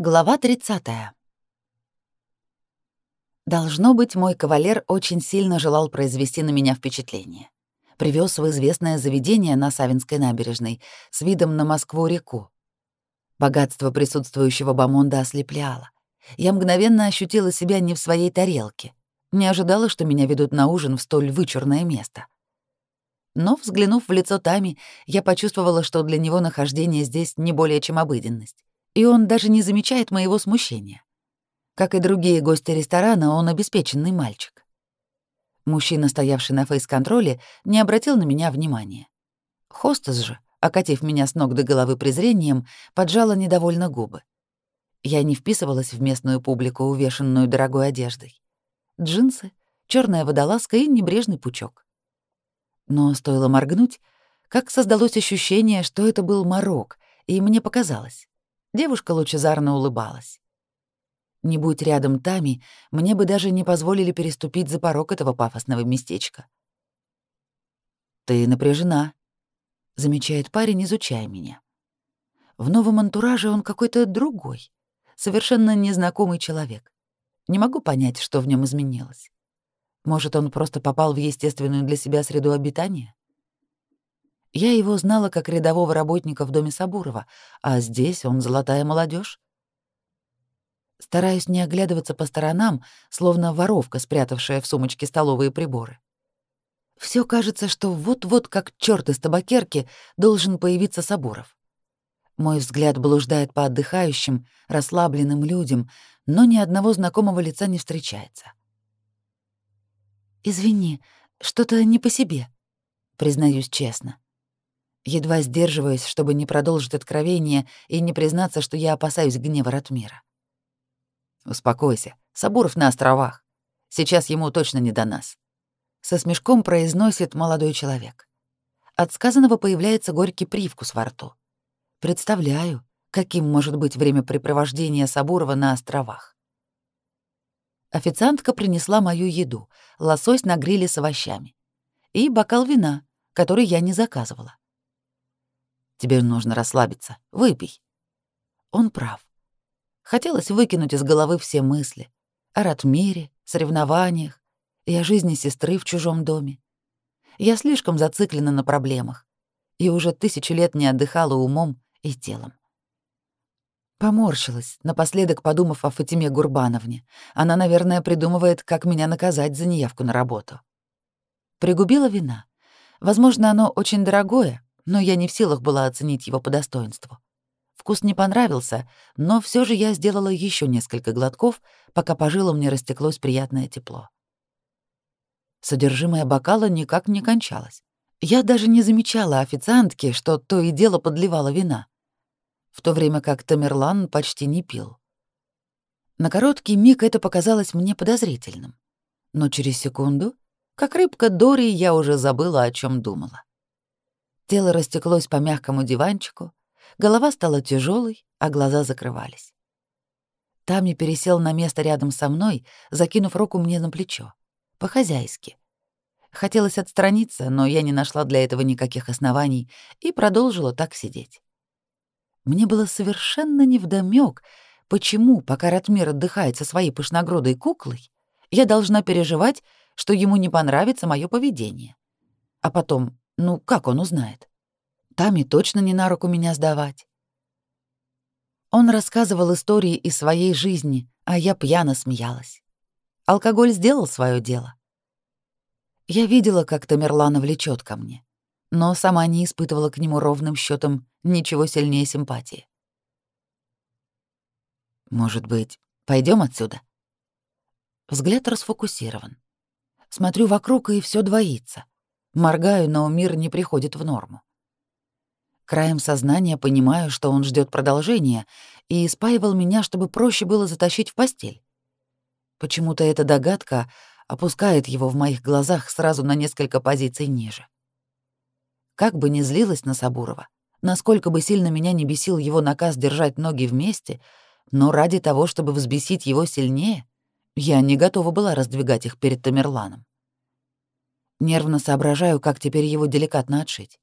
Глава 30. Должно быть, мой кавалер очень сильно желал произвести на меня впечатление. Привез в известное заведение на Савинской набережной с видом на Москву-реку. Богатство присутствующего бомонда ослепляло. Я мгновенно ощутила себя не в своей тарелке. Не ожидала, что меня ведут на ужин в столь вычурное место. Но, взглянув в лицо Тами, я почувствовала, что для него нахождение здесь не более чем обыденность и он даже не замечает моего смущения. Как и другие гости ресторана, он обеспеченный мальчик. Мужчина, стоявший на фейс-контроле, не обратил на меня внимания. Хостес же, окатив меня с ног до головы презрением, поджала недовольно губы. Я не вписывалась в местную публику, увешанную дорогой одеждой. Джинсы, черная водолазка и небрежный пучок. Но стоило моргнуть, как создалось ощущение, что это был морок, и мне показалось. Девушка лучезарно улыбалась. Не будь рядом Тами, мне бы даже не позволили переступить за порог этого пафосного местечка. «Ты напряжена», — замечает парень, изучая меня. В новом антураже он какой-то другой, совершенно незнакомый человек. Не могу понять, что в нем изменилось. Может, он просто попал в естественную для себя среду обитания? Я его знала как рядового работника в доме Сабурова, а здесь он золотая молодежь. Стараюсь не оглядываться по сторонам, словно воровка, спрятавшая в сумочке столовые приборы. Все кажется, что вот-вот, как черт из табакерки, должен появиться Сабуров. Мой взгляд блуждает по отдыхающим, расслабленным людям, но ни одного знакомого лица не встречается. «Извини, что-то не по себе», — признаюсь честно едва сдерживаясь, чтобы не продолжить откровение и не признаться, что я опасаюсь гнева Ратмира. «Успокойся, Сабуров на островах. Сейчас ему точно не до нас», — со смешком произносит молодой человек. От сказанного появляется горький привкус во рту. Представляю, каким может быть времяпрепровождение Сабурова на островах. Официантка принесла мою еду, лосось на гриле с овощами и бокал вина, который я не заказывала. Тебе нужно расслабиться. Выпей. Он прав. Хотелось выкинуть из головы все мысли. О Ратмире, соревнованиях и о жизни сестры в чужом доме. Я слишком зациклена на проблемах и уже тысячу лет не отдыхала умом и телом. Поморщилась, напоследок подумав о Фатиме Гурбановне. Она, наверное, придумывает, как меня наказать за неявку на работу. Пригубила вина. Возможно, оно очень дорогое, но я не в силах была оценить его по достоинству. Вкус не понравился, но все же я сделала еще несколько глотков, пока по жилам не растеклось приятное тепло. Содержимое бокала никак не кончалось. Я даже не замечала официантки, что то и дело подливала вина, в то время как Тамерлан почти не пил. На короткий миг это показалось мне подозрительным, но через секунду, как рыбка Дори, я уже забыла, о чем думала. Тело растеклось по мягкому диванчику, голова стала тяжелой, а глаза закрывались. Тами пересел на место рядом со мной, закинув руку мне на плечо. По-хозяйски. Хотелось отстраниться, но я не нашла для этого никаких оснований и продолжила так сидеть. Мне было совершенно невдомёк, почему, пока Ратмир отдыхает со своей пышногрудой куклой, я должна переживать, что ему не понравится мое поведение. А потом, ну, как он узнает? Там и точно не на руку меня сдавать. Он рассказывал истории из своей жизни, а я пьяно смеялась. Алкоголь сделал свое дело. Я видела, как Тамерлана влечет ко мне, но сама не испытывала к нему ровным счетом ничего сильнее симпатии. Может быть, пойдем отсюда? Взгляд расфокусирован. Смотрю вокруг, и все двоится — Моргаю, но мир не приходит в норму. Краем сознания понимаю, что он ждет продолжения, и спаивал меня, чтобы проще было затащить в постель. Почему-то эта догадка опускает его в моих глазах сразу на несколько позиций ниже. Как бы ни злилась на Сабурова, насколько бы сильно меня не бесил его наказ держать ноги вместе, но ради того, чтобы взбесить его сильнее, я не готова была раздвигать их перед Тамерланом. Нервно соображаю, как теперь его деликатно отшить.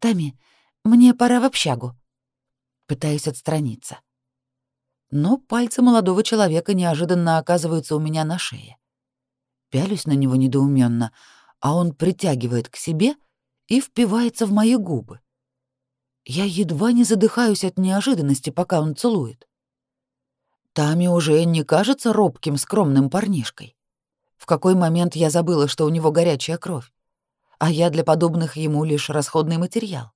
«Тами, мне пора в общагу». Пытаюсь отстраниться. но пальцы молодого человека неожиданно оказываются у меня на шее. Пялюсь на него недоуменно, а он притягивает к себе и впивается в мои губы. Я едва не задыхаюсь от неожиданности, пока он целует. Тами уже не кажется робким, скромным парнишкой. В какой момент я забыла, что у него горячая кровь, а я для подобных ему лишь расходный материал.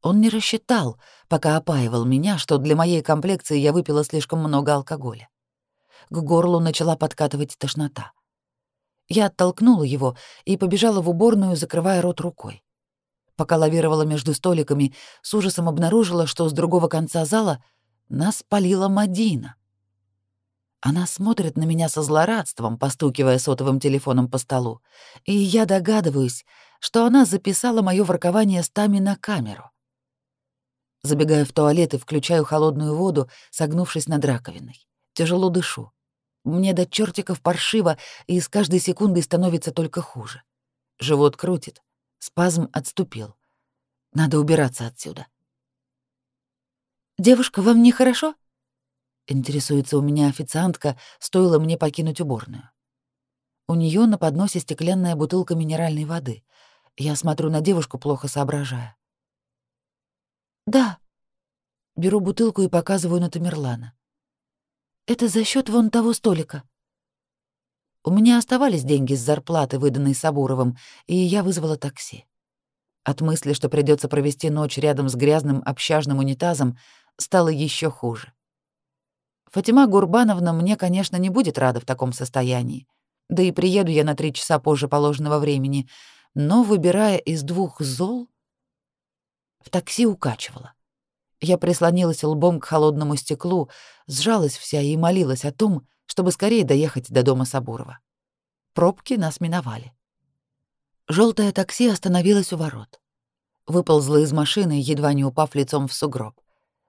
Он не рассчитал, пока опаивал меня, что для моей комплекции я выпила слишком много алкоголя. К горлу начала подкатывать тошнота. Я оттолкнула его и побежала в уборную, закрывая рот рукой. Пока лавировала между столиками, с ужасом обнаружила, что с другого конца зала нас палила Мадина. Она смотрит на меня со злорадством, постукивая сотовым телефоном по столу, и я догадываюсь, что она записала моё воркование с Тами на камеру. Забегаю в туалет и включаю холодную воду, согнувшись над раковиной. Тяжело дышу. Мне до чертиков паршиво, и с каждой секундой становится только хуже. Живот крутит. Спазм отступил. Надо убираться отсюда. «Девушка, вам нехорошо?» Интересуется у меня официантка, стоило мне покинуть уборную. У нее на подносе стеклянная бутылка минеральной воды. Я смотрю на девушку, плохо соображая. «Да». Беру бутылку и показываю на Тамерлана. «Это за счет вон того столика». У меня оставались деньги с зарплаты, выданной Сабуровым, и я вызвала такси. От мысли, что придется провести ночь рядом с грязным общажным унитазом, стало еще хуже. Фатима Гурбановна мне, конечно, не будет рада в таком состоянии. Да и приеду я на три часа позже положенного времени, но, выбирая из двух зол, в такси укачивала. Я прислонилась лбом к холодному стеклу, сжалась вся и молилась о том, чтобы скорее доехать до дома Сабурова. Пробки нас миновали. Желтое такси остановилось у ворот. Выползла из машины, едва не упав лицом в сугроб.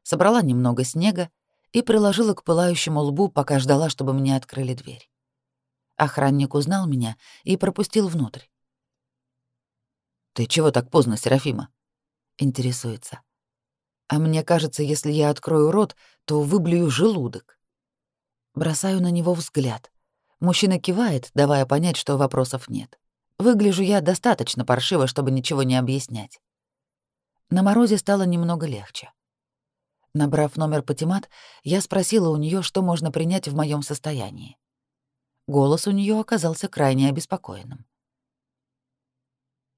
Собрала немного снега и приложила к пылающему лбу, пока ждала, чтобы мне открыли дверь. Охранник узнал меня и пропустил внутрь. «Ты чего так поздно, Серафима?» интересуется. А мне кажется, если я открою рот, то выблюю желудок. Бросаю на него взгляд. Мужчина кивает, давая понять, что вопросов нет. Выгляжу я достаточно паршиво, чтобы ничего не объяснять. На морозе стало немного легче. Набрав номер Патимат, я спросила у нее, что можно принять в моем состоянии. Голос у нее оказался крайне обеспокоенным.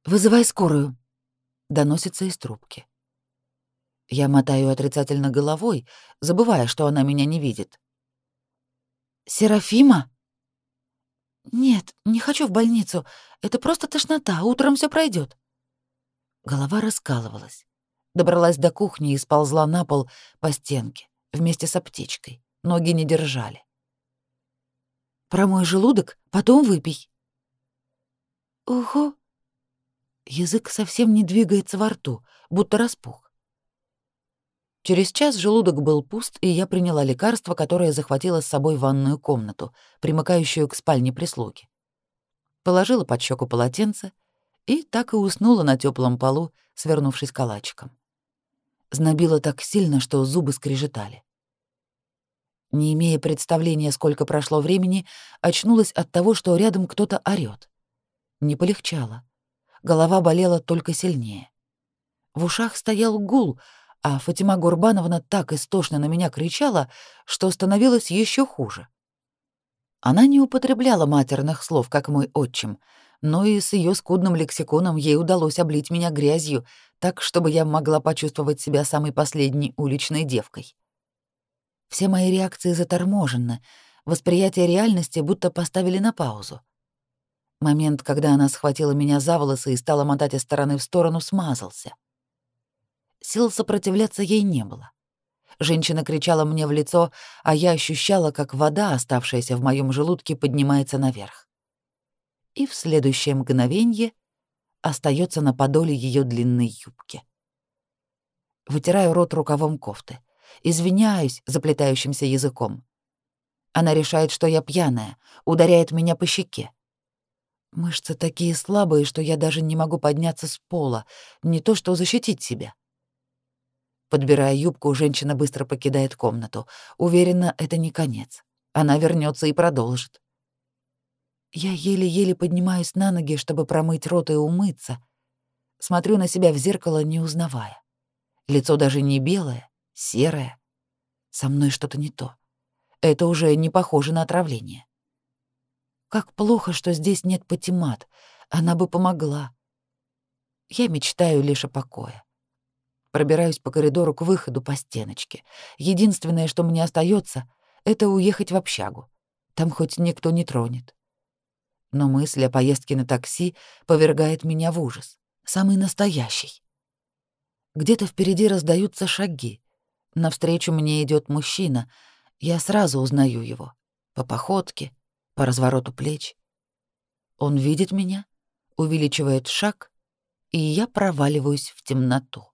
«Вызывай скорую», доносится из трубки. Я мотаю отрицательно головой, забывая, что она меня не видит. «Серафима?» «Нет, не хочу в больницу. Это просто тошнота, утром все пройдет. Голова раскалывалась. Добралась до кухни и сползла на пол по стенке вместе с аптечкой. Ноги не держали. «Промой желудок, потом выпей». «Угу», Язык совсем не двигается во рту, будто распух. Через час желудок был пуст, и я приняла лекарство, которое захватила с собой в ванную комнату, примыкающую к спальне прислуги. Положила под щеку полотенце и так и уснула на теплом полу, свернувшись калачиком. Знобило так сильно, что зубы скрежетали. Не имея представления, сколько прошло времени, очнулась от того, что рядом кто-то орёт. Не полегчало голова болела только сильнее. В ушах стоял гул, а Фатима Гурбановна так истошно на меня кричала, что становилось еще хуже. Она не употребляла матерных слов, как мой отчим, но и с ее скудным лексиконом ей удалось облить меня грязью, так, чтобы я могла почувствовать себя самой последней уличной девкой. Все мои реакции заторможены, восприятие реальности будто поставили на паузу. Момент, когда она схватила меня за волосы и стала мотать из стороны в сторону, смазался. Сил сопротивляться ей не было. Женщина кричала мне в лицо, а я ощущала, как вода, оставшаяся в моем желудке, поднимается наверх. И в следующее мгновение остается на подоле ее длинной юбки. Вытираю рот рукавом кофты. Извиняюсь заплетающимся языком. Она решает, что я пьяная, ударяет меня по щеке. Мышцы такие слабые, что я даже не могу подняться с пола, не то что защитить себя. Подбирая юбку, женщина быстро покидает комнату. Уверена, это не конец. Она вернется и продолжит. Я еле-еле поднимаюсь на ноги, чтобы промыть рот и умыться. Смотрю на себя в зеркало, не узнавая. Лицо даже не белое, серое. Со мной что-то не то. Это уже не похоже на отравление. Как плохо, что здесь нет патимат. Она бы помогла. Я мечтаю лишь о покое. Пробираюсь по коридору к выходу по стеночке. Единственное, что мне остается, это уехать в общагу. Там хоть никто не тронет. Но мысль о поездке на такси повергает меня в ужас. Самый настоящий. Где-то впереди раздаются шаги. Навстречу мне идет мужчина. Я сразу узнаю его. По походке, по развороту плеч. Он видит меня, увеличивает шаг, и я проваливаюсь в темноту.